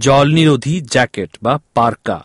জল নিরোধী জ্যাকেট বা পার্কা।